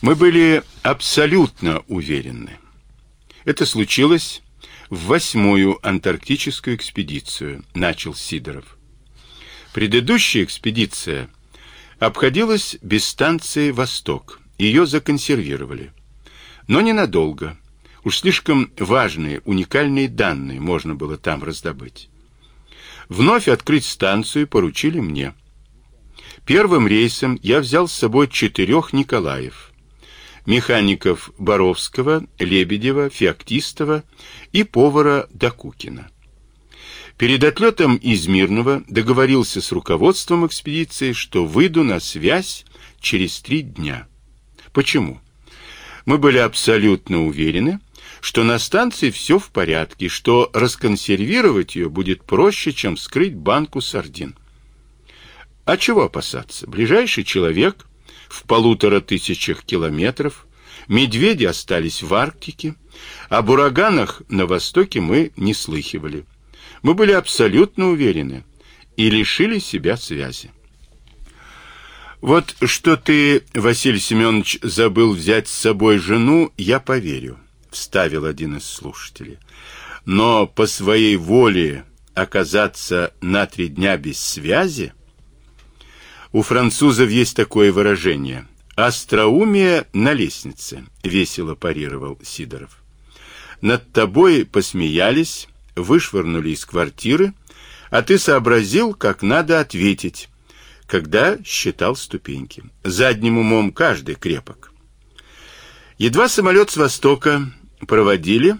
Мы были абсолютно уверены. Это случилось в восьмую антарктическую экспедицию, начал Сидоров. Предыдущая экспедиция обходилась без станции «Восток». Ее законсервировали. Но ненадолго. Уж слишком важные, уникальные данные можно было там раздобыть. Вновь открыть станцию поручили мне. Первым рейсом я взял с собой четырех Николаев. Механиков Боровского, Лебедева, Феоктистова и повара Докукина. Перед отлетом из Мирного договорился с руководством экспедиции, что выйду на связь через три дня. Почему? Мы были абсолютно уверены, что на станции все в порядке, что расконсервировать ее будет проще, чем вскрыть банку сардин. А чего опасаться? Ближайший человек в полутора тысячах километров, медведи остались в Арктике, об ураганах на востоке мы не слыхивали. Мы были абсолютно уверены и лишили себя связи. Вот что ты, Василий Семенович, забыл взять с собой жену, я поверю вставил один из слушателей. Но по своей воле оказаться на три дня без связи? У французов есть такое выражение «остроумие на лестнице», — весело парировал Сидоров. «Над тобой посмеялись, вышвырнули из квартиры, а ты сообразил, как надо ответить, когда считал ступеньки. Задним умом каждый крепок». Едва самолет с востока проводили,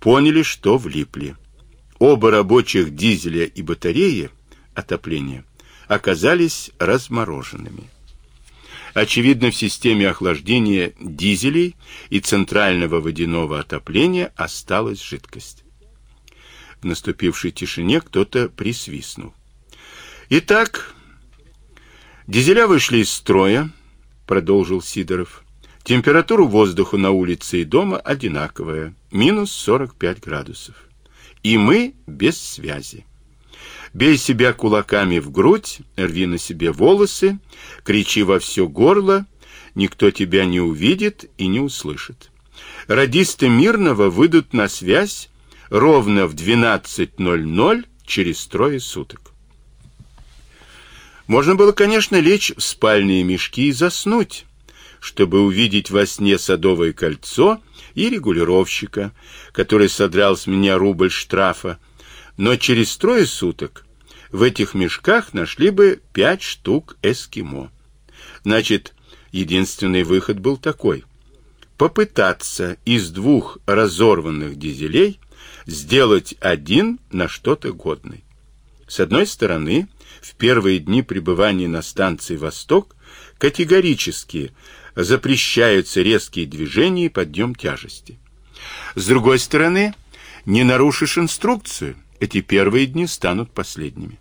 поняли, что влипли. Оба рабочих дизеля и батареи отопления оказались размороженными. Очевидно, в системе охлаждения дизелей и центрального водяного отопления осталась жидкость. В наступившей тишине кто-то присвистнул. Итак, дизеля вышли из строя, продолжил Сидоров. Температура воздуха на улице и дома одинаковая, минус 45 градусов. И мы без связи. Бей себя кулаками в грудь, рви на себе волосы, кричи во все горло, никто тебя не увидит и не услышит. Радисты Мирного выйдут на связь ровно в 12.00 через трое суток. Можно было, конечно, лечь в спальные мешки и заснуть, чтобы увидеть во сне садовое кольцо и регулировщика, который содрал с меня рубль штрафа, но через трое суток в этих мешках нашли бы пять штук эскимо. Значит, единственный выход был такой: попытаться из двух разорванных дизелей сделать один на что-то годный. С одной стороны, в первые дни пребывания на станции Восток категорически запрещаются резкие движения и подъем тяжести. С другой стороны, не нарушишь инструкцию, эти первые дни станут последними.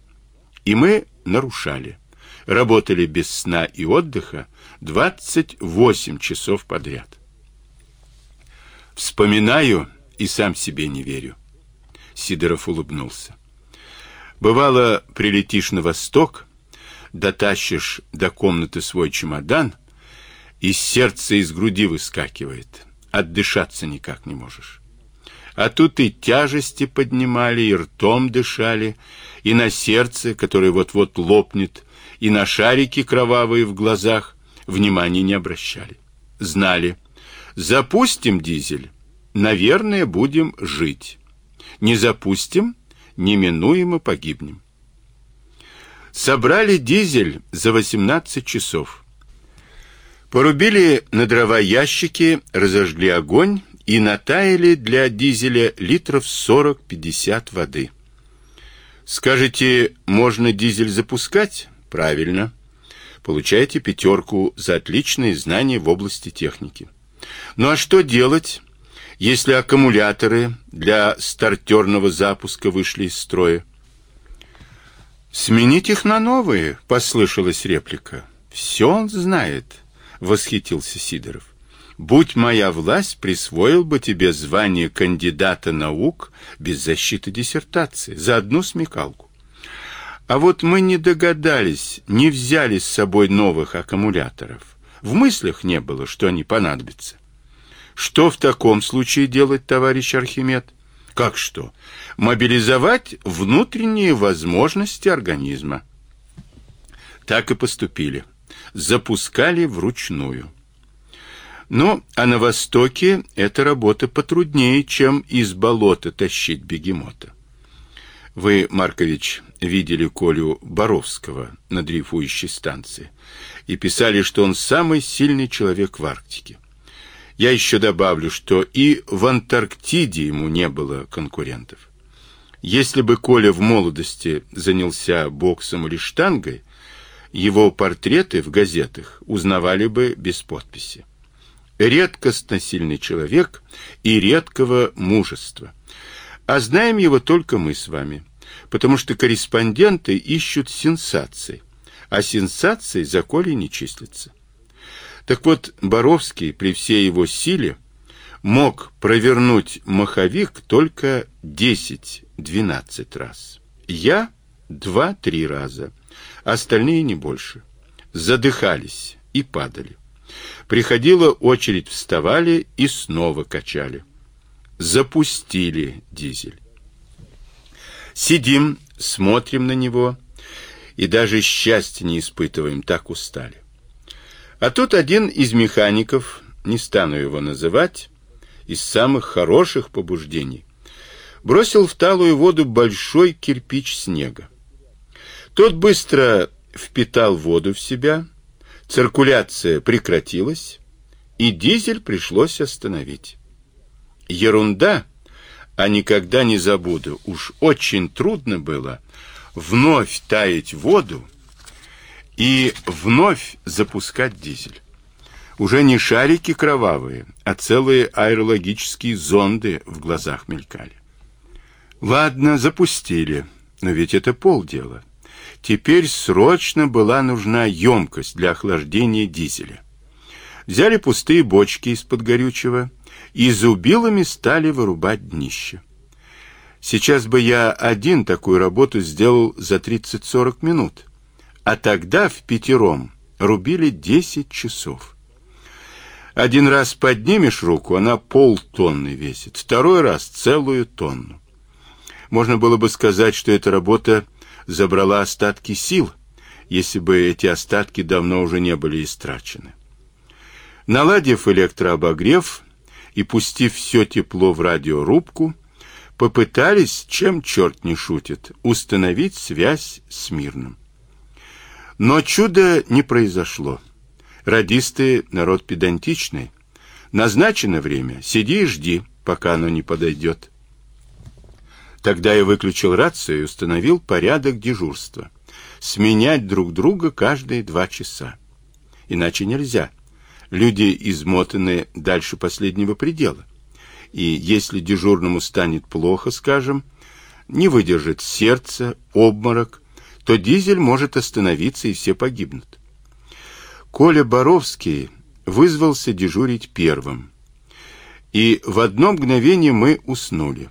И мы нарушали. Работали без сна и отдыха 28 часов подряд. Вспоминаю и сам себе не верю. Сидоров улыбнулся. Бывало, прилетишь на восток, дотащишь до комнаты свой чемодан, из сердца из груди выскакивает. Отдышаться никак не можешь. А тут и тяжести поднимали, и ртом дышали, и на сердце, которое вот-вот лопнет, и на шарики кровавые в глазах внимания не обращали. Знали, запустим дизель, наверное, будем жить. Не запустим, неминуемо погибнем. Собрали дизель за 18 часов. Порубили на дрова ящики, разожгли огонь и натаяли для дизеля литров 40-50 воды. Скажете, можно дизель запускать? Правильно. Получаете пятерку за отличные знания в области техники. Ну а что делать, если аккумуляторы для стартерного запуска вышли из строя? Сменить их на новые, послышалась реплика. Все он знает восхитился Сидоров. Будь моя власть, присвоил бы тебе звание кандидата наук без защиты диссертации за одну смекалку. А вот мы не догадались, не взяли с собой новых аккумуляторов. В мыслях не было, что они понадобятся. Что в таком случае делать, товарищ Архимед? Как что? Мобилизовать внутренние возможности организма. Так и поступили. Запускали вручную. Но а на Востоке эта работа потруднее, чем из болота тащить бегемота. Вы, Маркович, видели Колю Боровского на дрейфующей станции и писали, что он самый сильный человек в Арктике. Я еще добавлю, что и в Антарктиде ему не было конкурентов. Если бы Коля в молодости занялся боксом или штангой, его портреты в газетах узнавали бы без подписи. Редкостно сильный человек и редкого мужества. А знаем его только мы с вами, потому что корреспонденты ищут сенсаций, а сенсации за Колей не числятся. Так вот, Боровский при всей его силе мог провернуть маховик только 10-12 раз. Я два-три раза, остальные не больше. Задыхались и падали. Приходила очередь, вставали и снова качали. Запустили дизель. Сидим, смотрим на него и даже счастья не испытываем, так устали. А тут один из механиков, не стану его называть, из самых хороших побуждений, бросил в талую воду большой кирпич снега. Тот быстро впитал воду в себя, циркуляция прекратилась, и дизель пришлось остановить. Ерунда, а никогда не забуду, уж очень трудно было вновь таять воду, и вновь запускать дизель. Уже не шарики кровавые, а целые аэрологические зонды в глазах мелькали. Ладно, запустили, но ведь это полдела. Теперь срочно была нужна емкость для охлаждения дизеля. Взяли пустые бочки из-под горючего и зубилами стали вырубать днище. Сейчас бы я один такую работу сделал за 30-40 минут. А тогда в пятером рубили десять часов. Один раз поднимешь руку, она полтонны весит, второй раз целую тонну. Можно было бы сказать, что эта работа забрала остатки сил, если бы эти остатки давно уже не были истрачены. Наладив электрообогрев и пустив все тепло в радиорубку, попытались, чем черт не шутит, установить связь с мирным. Но чуда не произошло. Радисты народ педантичный. Назначено время, сиди и жди, пока оно не подойдет. Тогда я выключил рацию и установил порядок дежурства. Сменять друг друга каждые два часа. Иначе нельзя. Люди измотаны дальше последнего предела. И если дежурному станет плохо, скажем, не выдержит сердце, обморок, то дизель может остановиться и все погибнут. Коля Боровский вызвался дежурить первым. И в одно мгновение мы уснули.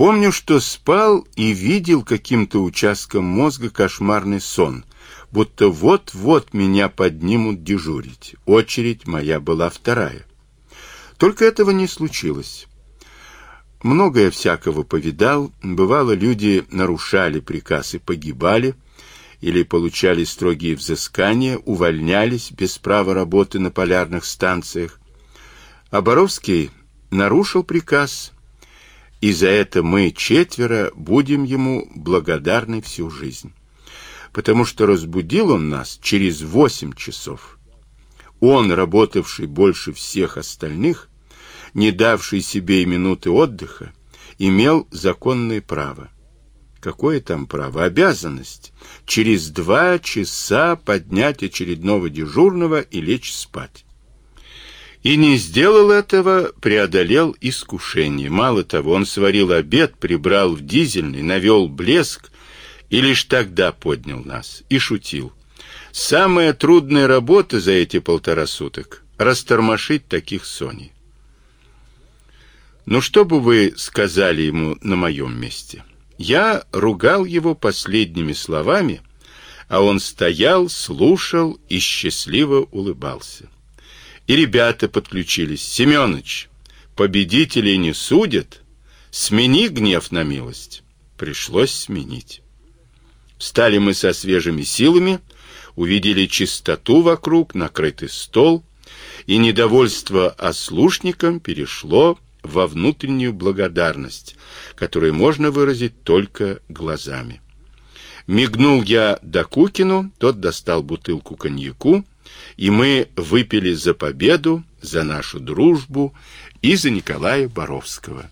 Помню, что спал и видел каким-то участком мозга кошмарный сон, будто вот-вот меня поднимут дежурить. Очередь моя была вторая. Только этого не случилось. Многое всякого повидал, бывало, люди нарушали приказ и погибали, или получали строгие взыскания, увольнялись без права работы на полярных станциях. А Боровский нарушил приказ, и за это мы четверо будем ему благодарны всю жизнь. Потому что разбудил он нас через восемь часов. Он, работавший больше всех остальных, не давший себе и минуты отдыха, имел законное право. Какое там право? Обязанность. Через два часа поднять очередного дежурного и лечь спать. И не сделал этого, преодолел искушение. Мало того, он сварил обед, прибрал в дизельный, навел блеск и лишь тогда поднял нас и шутил. Самая трудная работа за эти полтора суток — растормошить таких Соней. Ну что бы вы сказали ему на моем месте? Я ругал его последними словами, а он стоял, слушал и счастливо улыбался. И ребята подключились. Семёныч, победителей не судят, смени гнев на милость. Пришлось сменить. Встали мы со свежими силами, увидели чистоту вокруг, накрытый стол, и недовольство ослушникам перешло во внутреннюю благодарность, которую можно выразить только глазами. Мигнул я Докукину, тот достал бутылку коньяку, и мы выпили за победу, за нашу дружбу и за Николая Боровского.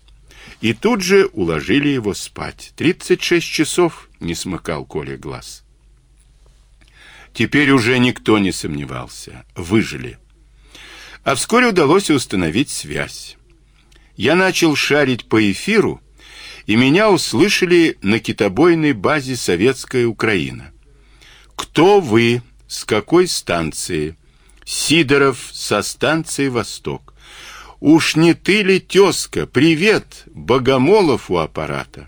И тут же уложили его спать. Тридцать шесть часов не смыкал Коля глаз. Теперь уже никто не сомневался. Выжили. А вскоре удалось установить связь. Я начал шарить по эфиру, и меня услышали на китобойной базе Советская Украина. Кто вы? С какой станции? Сидоров со станции Восток. Уж не ты ли тезка? Привет, Богомолов у аппарата.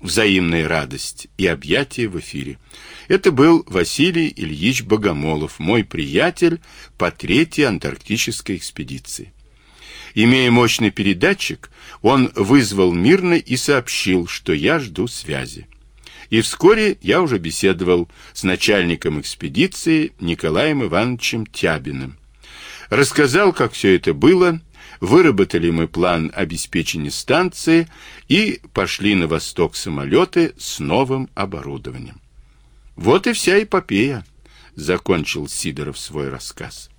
Взаимная радость и объятия в эфире. Это был Василий Ильич Богомолов, мой приятель по третьей антарктической экспедиции. Имея мощный передатчик, он вызвал мирно и сообщил, что я жду связи. И вскоре я уже беседовал с начальником экспедиции Николаем Ивановичем Тябиным. Рассказал, как все это было, выработали мы план обеспечения станции и пошли на восток самолеты с новым оборудованием. Вот и вся эпопея, закончил Сидоров свой рассказ.